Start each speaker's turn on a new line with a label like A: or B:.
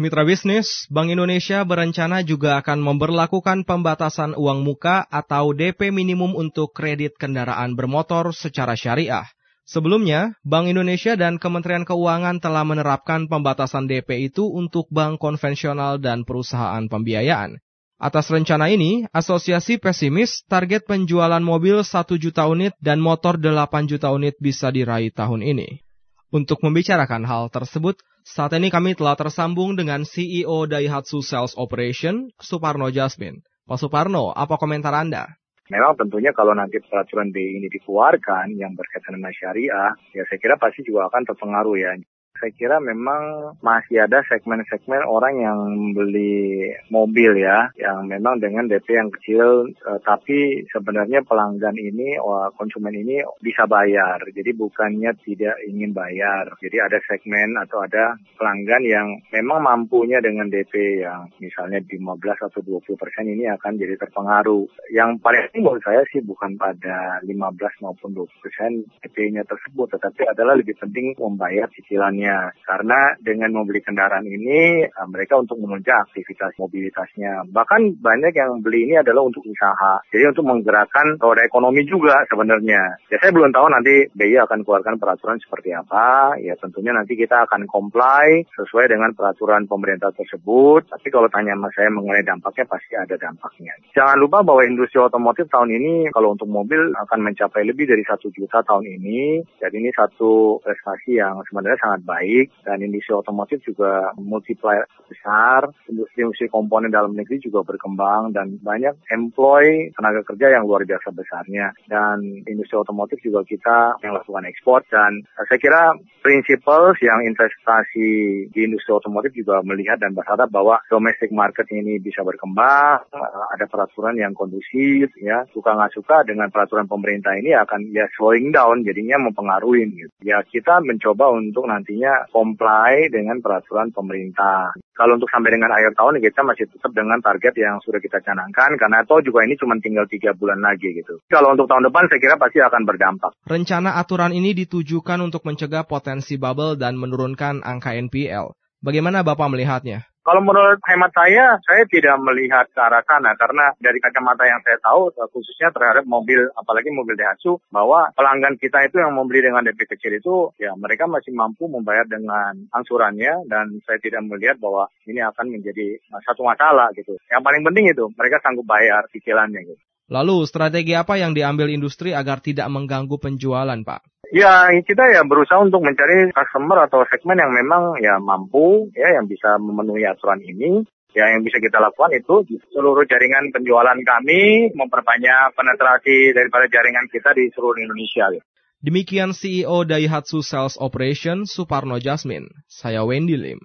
A: Mitra bisnis, Bank Indonesia berencana juga akan memberlakukan pembatasan uang muka atau DP minimum untuk kredit kendaraan bermotor secara syariah. Sebelumnya, Bank Indonesia dan Kementerian Keuangan telah menerapkan pembatasan DP itu untuk bank konvensional dan perusahaan pembiayaan. Atas rencana ini, asosiasi pesimis target penjualan mobil 1 juta unit dan motor 8 juta unit bisa diraih tahun ini. Untuk membicarakan hal tersebut, saat ini kami telah tersambung dengan CEO Daihatsu Sales Operation, Suparno Jasmine. Pak Suparno, apa komentar Anda?
B: Memang tentunya kalau nanti peraturan B ini dikeluarkan yang berkaitan dengan syariah, ya saya kira pasti juga akan terpengaruh ya saya kira memang masih ada segmen-segmen orang yang beli mobil ya, yang memang dengan DP yang kecil, eh, tapi sebenarnya pelanggan ini, konsumen ini bisa bayar. Jadi bukannya tidak ingin bayar. Jadi ada segmen atau ada pelanggan yang memang mampunya dengan DP yang misalnya 15 atau 20 persen ini akan jadi terpengaruh. Yang paling penting menurut saya sih bukan pada 15 maupun 20 persen DP-nya tersebut, tetapi adalah lebih penting membayar cicilannya karena dengan membeli kendaraan ini uh, mereka untuk menunjang aktivitas mobilitasnya. Bahkan banyak yang beli ini adalah untuk usaha. Jadi untuk menggerakkan roda ekonomi juga sebenarnya. Ya saya belum tahu nanti BI akan keluarkan peraturan seperti apa. Ya tentunya nanti kita akan comply sesuai dengan peraturan pemerintah tersebut. Tapi kalau tanya sama saya mengenai dampaknya pasti ada dampaknya. Jangan lupa bahwa industri otomotif tahun ini kalau untuk mobil akan mencapai lebih dari satu juta tahun ini. Jadi ini satu prestasi yang sebenarnya sangat baik baik dan industri otomotif juga multiplier besar. Industri-industri komponen dalam negeri juga berkembang dan banyak employ tenaga kerja yang luar biasa besarnya. Dan industri otomotif juga kita yang lakukan ekspor dan saya kira prinsipal yang investasi di industri otomotif juga melihat dan berharap bahwa domestic market ini bisa berkembang, ada peraturan yang kondusif, ya suka nggak suka dengan peraturan pemerintah ini akan ya slowing down, jadinya mempengaruhi. Gitu. Ya kita mencoba untuk nantinya comply dengan peraturan pemerintah. Kalau untuk sampai dengan akhir tahun kita masih tetap dengan target yang sudah kita canangkan karena itu juga ini cuma tinggal tiga bulan lagi gitu. Kalau untuk tahun depan saya kira pasti akan berdampak.
A: Rencana aturan ini ditujukan untuk mencegah potensi bubble dan menurunkan angka NPL. Bagaimana Bapak melihatnya?
B: Kalau menurut hemat saya, saya tidak melihat ke arah sana karena dari kacamata yang saya tahu, khususnya terhadap mobil, apalagi mobil Daihatsu, bahwa pelanggan kita itu yang membeli dengan DP kecil itu, ya mereka masih mampu membayar dengan angsurannya dan saya tidak melihat bahwa ini akan menjadi satu masalah gitu. Yang paling penting itu mereka sanggup bayar cicilannya gitu.
A: Lalu strategi apa yang diambil industri agar tidak mengganggu penjualan, Pak?
B: Ya, kita ya berusaha untuk mencari customer atau segmen yang memang ya mampu ya yang bisa memenuhi aturan ini. Ya, yang bisa kita lakukan itu seluruh jaringan penjualan kami memperbanyak penetrasi daripada jaringan kita di seluruh Indonesia.
A: Demikian CEO Daihatsu Sales Operation Suparno Jasmine. Saya Wendy Lim.